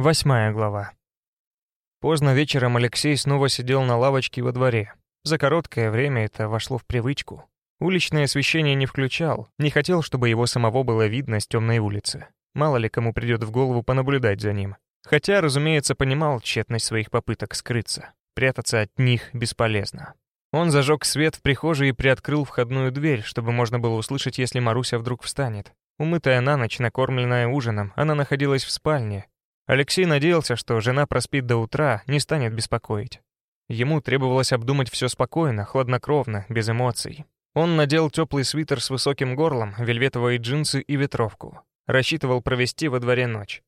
Восьмая глава. Поздно вечером Алексей снова сидел на лавочке во дворе. За короткое время это вошло в привычку. Уличное освещение не включал, не хотел, чтобы его самого было видно с темной улицы. Мало ли кому придет в голову понаблюдать за ним. Хотя, разумеется, понимал тщетность своих попыток скрыться. Прятаться от них бесполезно. Он зажег свет в прихожей и приоткрыл входную дверь, чтобы можно было услышать, если Маруся вдруг встанет. Умытая на ночь, накормленная ужином, она находилась в спальне, Алексей надеялся, что жена проспит до утра, не станет беспокоить. Ему требовалось обдумать все спокойно, хладнокровно, без эмоций. Он надел теплый свитер с высоким горлом, вельветовые джинсы и ветровку. Рассчитывал провести во дворе ночь.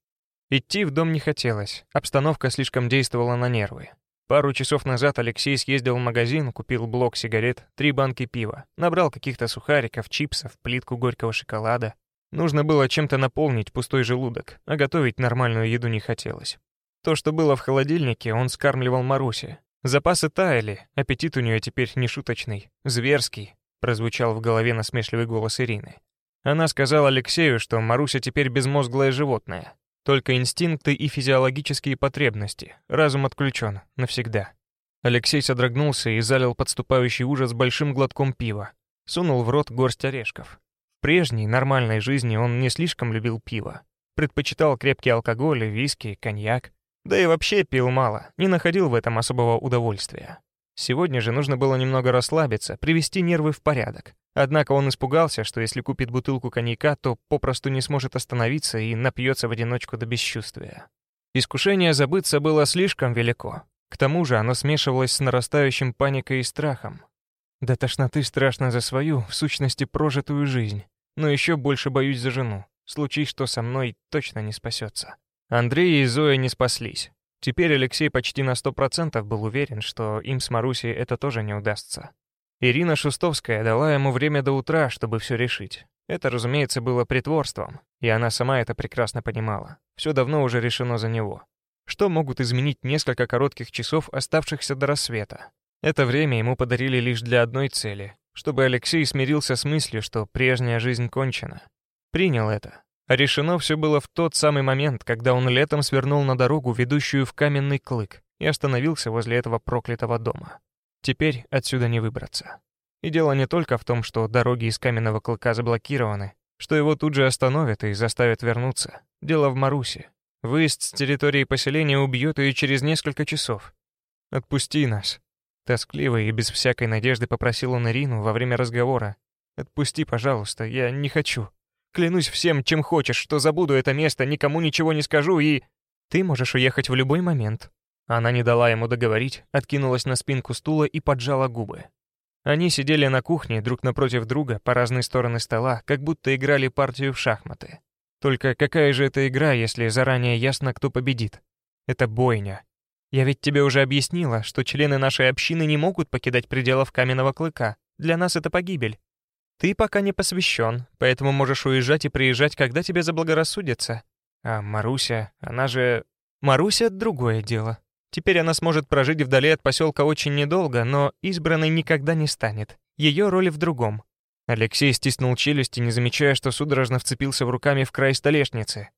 Идти в дом не хотелось, обстановка слишком действовала на нервы. Пару часов назад Алексей съездил в магазин, купил блок сигарет, три банки пива, набрал каких-то сухариков, чипсов, плитку горького шоколада. Нужно было чем-то наполнить пустой желудок, а готовить нормальную еду не хотелось. То, что было в холодильнике, он скармливал Марусе. Запасы таяли, аппетит у нее теперь не шуточный, зверский, прозвучал в голове насмешливый голос Ирины. Она сказала Алексею, что Маруся теперь безмозглое животное. Только инстинкты и физиологические потребности. Разум отключен. Навсегда. Алексей содрогнулся и залил подступающий ужас большим глотком пива. Сунул в рот горсть орешков прежней, нормальной жизни он не слишком любил пиво. Предпочитал крепкий алкоголь, виски, коньяк. Да и вообще пил мало, не находил в этом особого удовольствия. Сегодня же нужно было немного расслабиться, привести нервы в порядок. Однако он испугался, что если купит бутылку коньяка, то попросту не сможет остановиться и напьется в одиночку до бесчувствия. Искушение забыться было слишком велико. К тому же оно смешивалось с нарастающим паникой и страхом. До тошноты страшно за свою, в сущности, прожитую жизнь. Но еще больше боюсь за жену. Случись, что со мной точно не спасется. Андрей и Зоя не спаслись. Теперь Алексей почти на сто процентов был уверен, что им с Марусей это тоже не удастся. Ирина Шустовская дала ему время до утра, чтобы все решить. Это, разумеется, было притворством, и она сама это прекрасно понимала. Все давно уже решено за него. Что могут изменить несколько коротких часов, оставшихся до рассвета? Это время ему подарили лишь для одной цели чтобы Алексей смирился с мыслью, что прежняя жизнь кончена. Принял это. А решено все было в тот самый момент, когда он летом свернул на дорогу, ведущую в каменный клык, и остановился возле этого проклятого дома. Теперь отсюда не выбраться. И дело не только в том, что дороги из каменного клыка заблокированы, что его тут же остановят и заставят вернуться. Дело в Марусе. Выезд с территории поселения убьет ее через несколько часов. «Отпусти нас», Тоскливо и без всякой надежды попросил он Ирину во время разговора. «Отпусти, пожалуйста, я не хочу. Клянусь всем, чем хочешь, что забуду это место, никому ничего не скажу и...» «Ты можешь уехать в любой момент». Она не дала ему договорить, откинулась на спинку стула и поджала губы. Они сидели на кухне друг напротив друга по разные стороны стола, как будто играли партию в шахматы. Только какая же это игра, если заранее ясно, кто победит? Это бойня, я ведь тебе уже объяснила, что члены нашей общины не могут покидать пределов каменного клыка. Для нас это погибель. Ты пока не посвящен, поэтому можешь уезжать и приезжать, когда тебе заблагорассудится. А Маруся, она же... Маруся — другое дело. Теперь она сможет прожить вдали от поселка очень недолго, но избранной никогда не станет. Ее роль в другом. Алексей стиснул челюсти, не замечая, что судорожно вцепился в руками в край столешницы.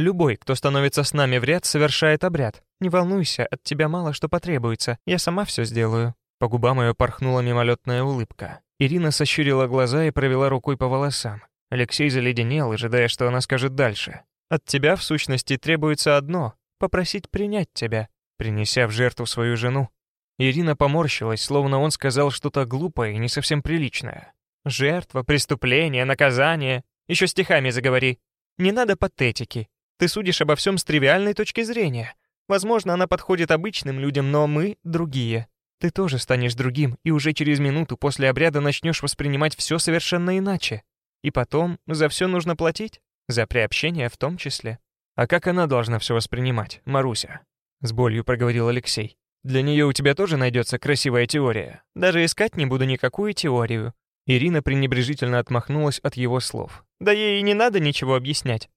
Любой, кто становится с нами в ряд, совершает обряд. Не волнуйся, от тебя мало что потребуется. Я сама все сделаю». По губам ее порхнула мимолетная улыбка. Ирина сощурила глаза и провела рукой по волосам. Алексей заледенел, ожидая, что она скажет дальше. «От тебя, в сущности, требуется одно — попросить принять тебя, принеся в жертву свою жену». Ирина поморщилась, словно он сказал что-то глупое и не совсем приличное. «Жертва, преступление, наказание. Еще стихами заговори. Не надо патетики. Ты судишь обо всем с тривиальной точки зрения. Возможно, она подходит обычным людям, но мы — другие. Ты тоже станешь другим, и уже через минуту после обряда начнешь воспринимать все совершенно иначе. И потом за все нужно платить, за приобщение в том числе. А как она должна все воспринимать, Маруся? С болью проговорил Алексей. Для нее у тебя тоже найдется красивая теория. Даже искать не буду никакую теорию. Ирина пренебрежительно отмахнулась от его слов. Да ей и не надо ничего объяснять.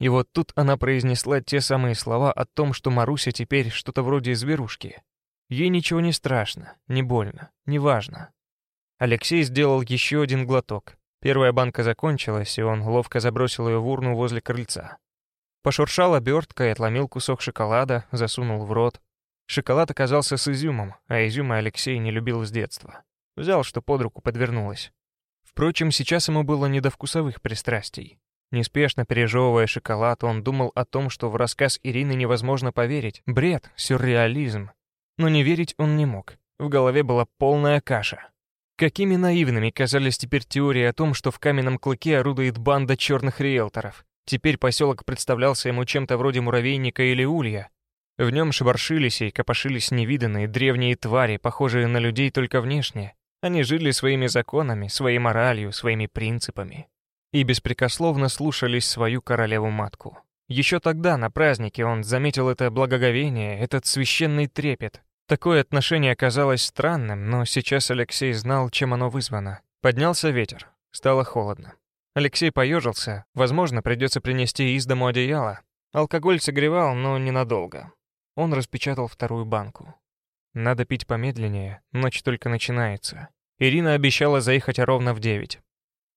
И вот тут она произнесла те самые слова о том, что Маруся теперь что-то вроде зверушки. Ей ничего не страшно, не больно, не важно. Алексей сделал еще один глоток. Первая банка закончилась, и он ловко забросил ее в урну возле крыльца. Пошуршал оберткой, отломил кусок шоколада, засунул в рот. Шоколад оказался с изюмом, а изюма Алексей не любил с детства. Взял, что под руку подвернулось. Впрочем, сейчас ему было не до вкусовых пристрастий. Неспешно пережевывая шоколад, он думал о том, что в рассказ Ирины невозможно поверить. Бред, сюрреализм. Но не верить он не мог. В голове была полная каша. Какими наивными казались теперь теории о том, что в каменном клыке орудует банда черных риэлторов. Теперь поселок представлялся ему чем-то вроде муравейника или улья. В нем шебаршились и копошились невиданные древние твари, похожие на людей только внешне. Они жили своими законами, своей моралью, своими принципами. И беспрекословно слушались свою королеву-матку. Еще тогда, на празднике, он заметил это благоговение, этот священный трепет. Такое отношение казалось странным, но сейчас Алексей знал, чем оно вызвано. Поднялся ветер, стало холодно. Алексей поежился, возможно, придется принести из дому одеяло. Алкоголь согревал, но ненадолго. Он распечатал вторую банку. Надо пить помедленнее, ночь только начинается. Ирина обещала заехать ровно в девять.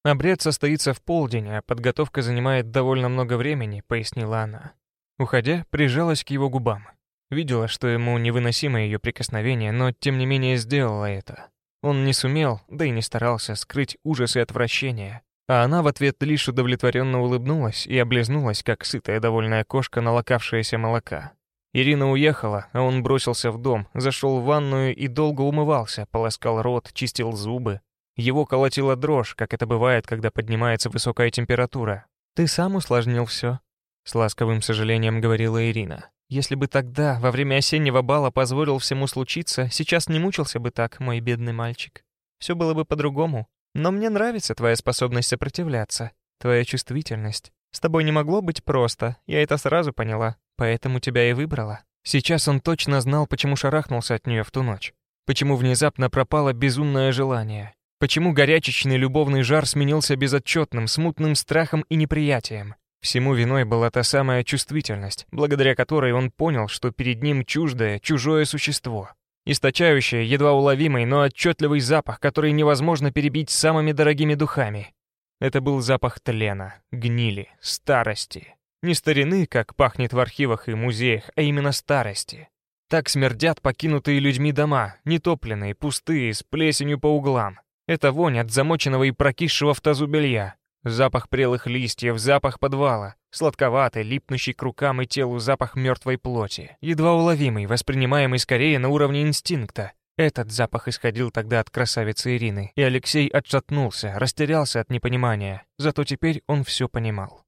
Обряд состоится в полдень, а подготовка занимает довольно много времени, пояснила она. Уходя, прижалась к его губам. Видела, что ему невыносимо ее прикосновение, но тем не менее сделала это. Он не сумел, да и не старался скрыть ужас и отвращение, а она в ответ лишь удовлетворенно улыбнулась и облизнулась, как сытая довольная кошка, налокавшаяся молока. Ирина уехала, а он бросился в дом, зашел в ванную и долго умывался, полоскал рот, чистил зубы. Его колотила дрожь, как это бывает, когда поднимается высокая температура. «Ты сам усложнил все», — с ласковым сожалением говорила Ирина. «Если бы тогда, во время осеннего бала, позволил всему случиться, сейчас не мучился бы так, мой бедный мальчик. Все было бы по-другому. Но мне нравится твоя способность сопротивляться, твоя чувствительность. С тобой не могло быть просто, я это сразу поняла, поэтому тебя и выбрала. Сейчас он точно знал, почему шарахнулся от нее в ту ночь. Почему внезапно пропало безумное желание. Почему горячечный любовный жар сменился безотчетным, смутным страхом и неприятием. Всему виной была та самая чувствительность, благодаря которой он понял, что перед ним чуждое, чужое существо источающее едва уловимый, но отчетливый запах, который невозможно перебить самыми дорогими духами. Это был запах тлена, гнили, старости. Не старины, как пахнет в архивах и музеях, а именно старости. Так смердят покинутые людьми дома, нетопленные, пустые, с плесенью по углам. Это вонь от замоченного и прокисшего в тазу белья. Запах прелых листьев, запах подвала, сладковатый, липнущий к рукам и телу запах мертвой плоти, едва уловимый, воспринимаемый скорее на уровне инстинкта. Этот запах исходил тогда от красавицы Ирины, и Алексей отшатнулся, растерялся от непонимания, зато теперь он все понимал.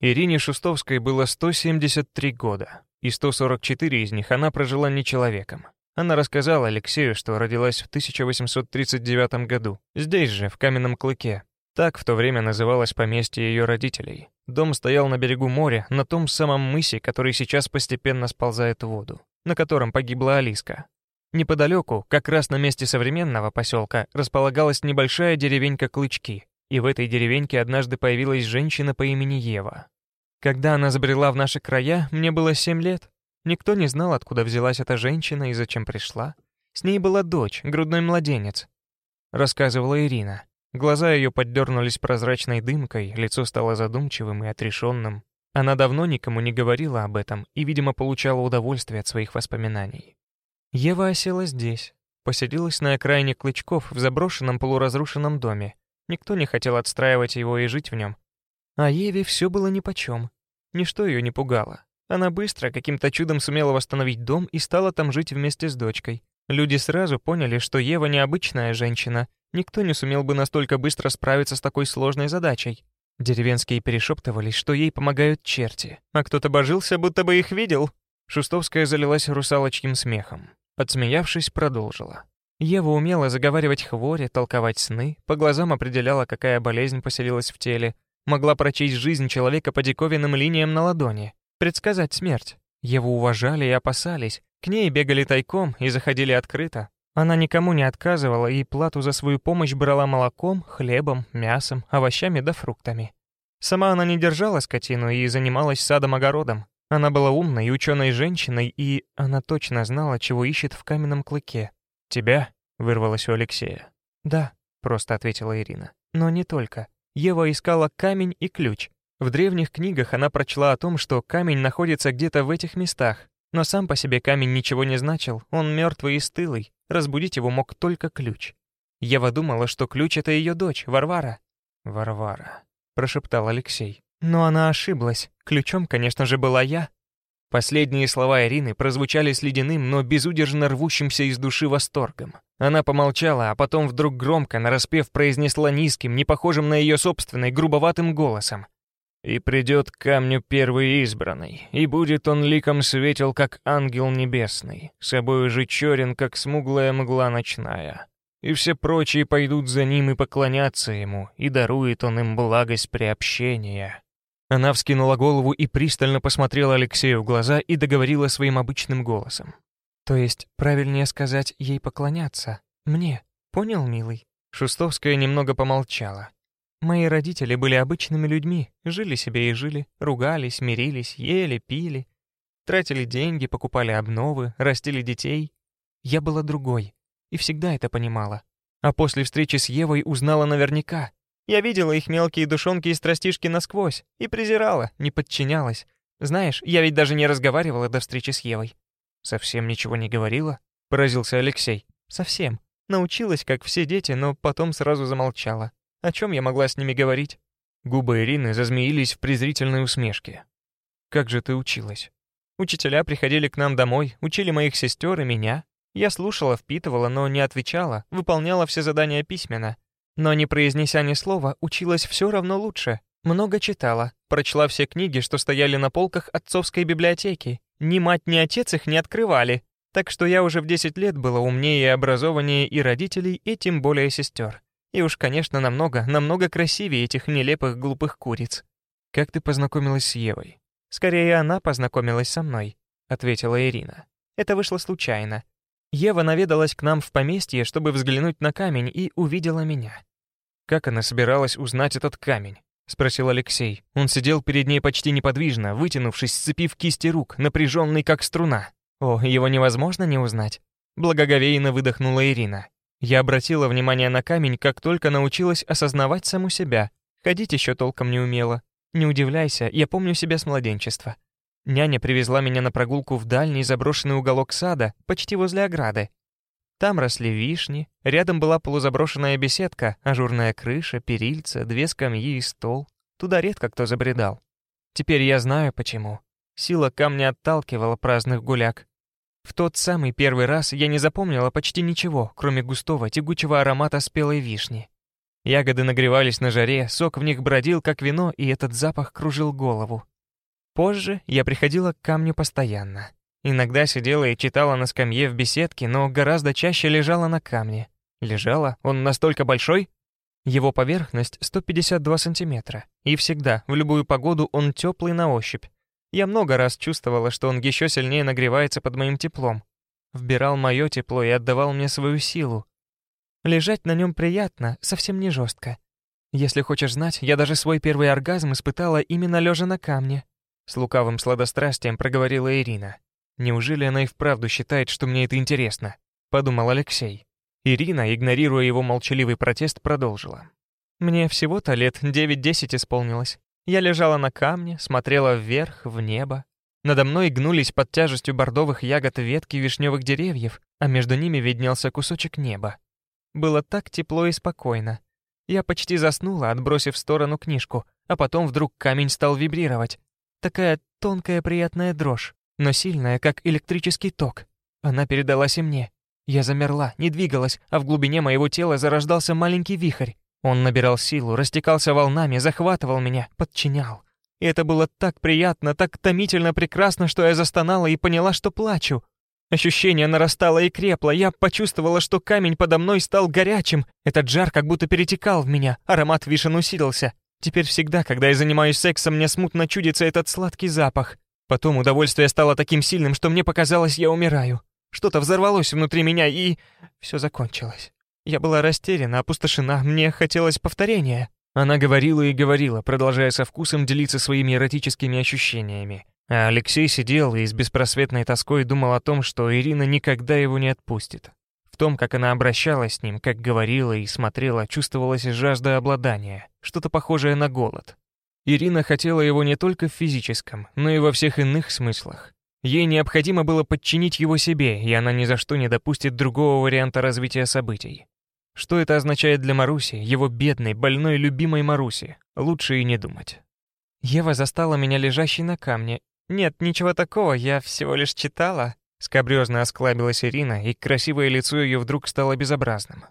Ирине Шустовской было 173 года, и 144 из них она прожила не человеком. Она рассказала Алексею, что родилась в 1839 году, здесь же, в Каменном Клыке, так в то время называлось поместье ее родителей. Дом стоял на берегу моря, на том самом мысе, который сейчас постепенно сползает в воду, на котором погибла Алиска. Неподалеку, как раз на месте современного поселка, располагалась небольшая деревенька Клычки, и в этой деревеньке однажды появилась женщина по имени Ева. Когда она забрела в наши края, мне было семь лет. Никто не знал, откуда взялась эта женщина и зачем пришла. С ней была дочь, грудной младенец, рассказывала Ирина. Глаза ее поддернулись прозрачной дымкой, лицо стало задумчивым и отрешенным. Она давно никому не говорила об этом и, видимо, получала удовольствие от своих воспоминаний. Ева осела здесь, посадилась на окраине Клычков в заброшенном полуразрушенном доме. Никто не хотел отстраивать его и жить в нем. А Еве все было нипочем. Ничто ее не пугало. Она быстро, каким-то чудом сумела восстановить дом и стала там жить вместе с дочкой. Люди сразу поняли, что Ева необычная женщина, Никто не сумел бы настолько быстро справиться с такой сложной задачей. Деревенские перешептывались, что ей помогают черти, а кто-то божился, будто бы их видел. Шустовская залилась русалочьим смехом. Подсмеявшись, продолжила. Ева умела заговаривать хвори, толковать сны, по глазам определяла, какая болезнь поселилась в теле, могла прочесть жизнь человека по диковинным линиям на ладони, предсказать смерть. Еву уважали и опасались, к ней бегали тайком и заходили открыто, она никому не отказывала и плату за свою помощь брала молоком, хлебом, мясом, овощами да фруктами. Сама она не держала скотину и занималась садом-огородом. Она была умной и ученой женщиной, и она точно знала, чего ищет в каменном клыке. «Тебя?» — вырвалось у Алексея. «Да», — просто ответила Ирина. «Но не только. Ева искала камень и ключ. В древних книгах она прочла о том, что камень находится где-то в этих местах, но сам по себе камень ничего не значил, он мертвый и стылый, разбудить его мог только ключ. Ева думала, что ключ — это ее дочь, Варвара. «Варвара», — прошептал Алексей. Но она ошиблась, ключом, конечно же, была я. Последние слова Ирины прозвучали с ледяным, но безудержно рвущимся из души восторгом. Она помолчала, а потом вдруг громко, нараспев, произнесла низким, не похожим на ее собственный, грубоватым голосом. И придет к камню первый избранный, и будет он ликом светел, как ангел небесный, собою же черен, как смуглая мгла ночная. И все прочие пойдут за ним и поклонятся ему, и дарует он им благость приобщения». Она вскинула голову и пристально посмотрела Алексею в глаза и договорила своим обычным голосом. «То есть, правильнее сказать, ей поклоняться? Мне? Понял, милый?» Шустовская немного помолчала. Мои родители были обычными людьми, жили себе и жили, ругались, мирились, ели, пили, тратили деньги, покупали обновы, растили детей. Я была другой и всегда это понимала. А после встречи с Евой узнала наверняка. Я видела их мелкие душонки и страстишки насквозь и презирала, не подчинялась. Знаешь, я ведь даже не разговаривала до встречи с Евой. «Совсем ничего не говорила?» — поразился Алексей. «Совсем. Научилась, как все дети, но потом сразу замолчала. О чем я могла с ними говорить? Губы Ирины зазмеились в презрительной усмешке. «Как же ты училась?» Учителя приходили к нам домой, учили моих сестер и меня. Я слушала, впитывала, но не отвечала, выполняла все задания письменно. Но не произнеся ни слова, училась все равно лучше. Много читала, прочла все книги, что стояли на полках отцовской библиотеки. Ни мать, ни отец их не открывали. Так что я уже в 10 лет была умнее и образованнее и родителей, и тем более сестер. И уж, конечно, намного, намного красивее этих нелепых глупых куриц. «Как ты познакомилась с Евой?» «Скорее, она познакомилась со мной», — ответила Ирина. «Это вышло случайно. Ева наведалась к нам в поместье, чтобы взглянуть на камень, и увидела меня». «Как она собиралась узнать этот камень?» — спросил Алексей. Он сидел перед ней почти неподвижно, вытянувшись, сцепив кисти рук, напряженный как струна. «О, его невозможно не узнать!» Благоговейно выдохнула Ирина. Я обратила внимание на камень, как только научилась осознавать саму себя. Ходить еще толком не умела. Не удивляйся, я помню себя с младенчества. Няня привезла меня на прогулку в дальний заброшенный уголок сада, почти возле ограды. Там росли вишни, рядом была полузаброшенная беседка, ажурная крыша, перильца, две скамьи и стол. Туда редко кто забредал. Теперь я знаю, почему. Сила камня отталкивала праздных гуляк. В тот самый первый раз я не запомнила почти ничего, кроме густого, тягучего аромата спелой вишни. Ягоды нагревались на жаре, сок в них бродил, как вино, и этот запах кружил голову. Позже я приходила к камню постоянно. Иногда сидела и читала на скамье в беседке, но гораздо чаще лежала на камне. Лежала? Он настолько большой? Его поверхность 152 сантиметра. И всегда, в любую погоду, он теплый на ощупь. Я много раз чувствовала, что он еще сильнее нагревается под моим теплом. Вбирал мое тепло и отдавал мне свою силу. Лежать на нем приятно, совсем не жестко. Если хочешь знать, я даже свой первый оргазм испытала именно лежа на камне. С лукавым сладострастием проговорила Ирина. Неужели она и вправду считает, что мне это интересно? Подумал Алексей. Ирина, игнорируя его молчаливый протест, продолжила. Мне всего-то лет 9-10 исполнилось. Я лежала на камне, смотрела вверх, в небо. Надо мной гнулись под тяжестью бордовых ягод ветки вишневых деревьев, а между ними виднелся кусочек неба. Было так тепло и спокойно. Я почти заснула, отбросив в сторону книжку, а потом вдруг камень стал вибрировать. Такая тонкая приятная дрожь, но сильная, как электрический ток. Она передалась и мне. Я замерла, не двигалась, а в глубине моего тела зарождался маленький вихрь. Он набирал силу, растекался волнами, захватывал меня, подчинял. И это было так приятно, так томительно прекрасно, что я застонала и поняла, что плачу. Ощущение нарастало и крепло, я почувствовала, что камень подо мной стал горячим. Этот жар как будто перетекал в меня, аромат вишен усилился. Теперь всегда, когда я занимаюсь сексом, мне смутно чудится этот сладкий запах. Потом удовольствие стало таким сильным, что мне показалось, я умираю. Что-то взорвалось внутри меня, и... все закончилось. Я была растеряна, опустошена, мне хотелось повторения. Она говорила и говорила, продолжая со вкусом делиться своими эротическими ощущениями. А Алексей сидел и с беспросветной тоской думал о том, что Ирина никогда его не отпустит. В том, как она обращалась с ним, как говорила и смотрела, чувствовалась жажда обладания, что-то похожее на голод. Ирина хотела его не только в физическом, но и во всех иных смыслах. Ей необходимо было подчинить его себе, и она ни за что не допустит другого варианта развития событий. Что это означает для Маруси, его бедной, больной, любимой Маруси, лучше и не думать. Ева застала меня лежащей на камне. «Нет, ничего такого, я всего лишь читала». Скобрёзно осклабилась Ирина, и красивое лицо ее вдруг стало безобразным.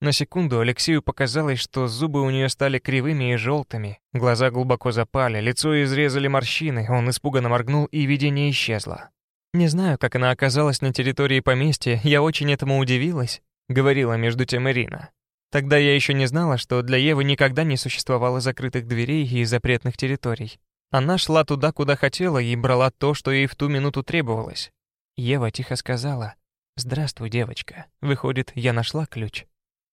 На секунду Алексею показалось, что зубы у нее стали кривыми и желтыми, глаза глубоко запали, лицо изрезали морщины, он испуганно моргнул, и видение исчезло. «Не знаю, как она оказалась на территории поместья, я очень этому удивилась», — говорила между тем Ирина. «Тогда я еще не знала, что для Евы никогда не существовало закрытых дверей и запретных территорий. Она шла туда, куда хотела, и брала то, что ей в ту минуту требовалось. Ева тихо сказала, «Здравствуй, девочка. Выходит, я нашла ключ».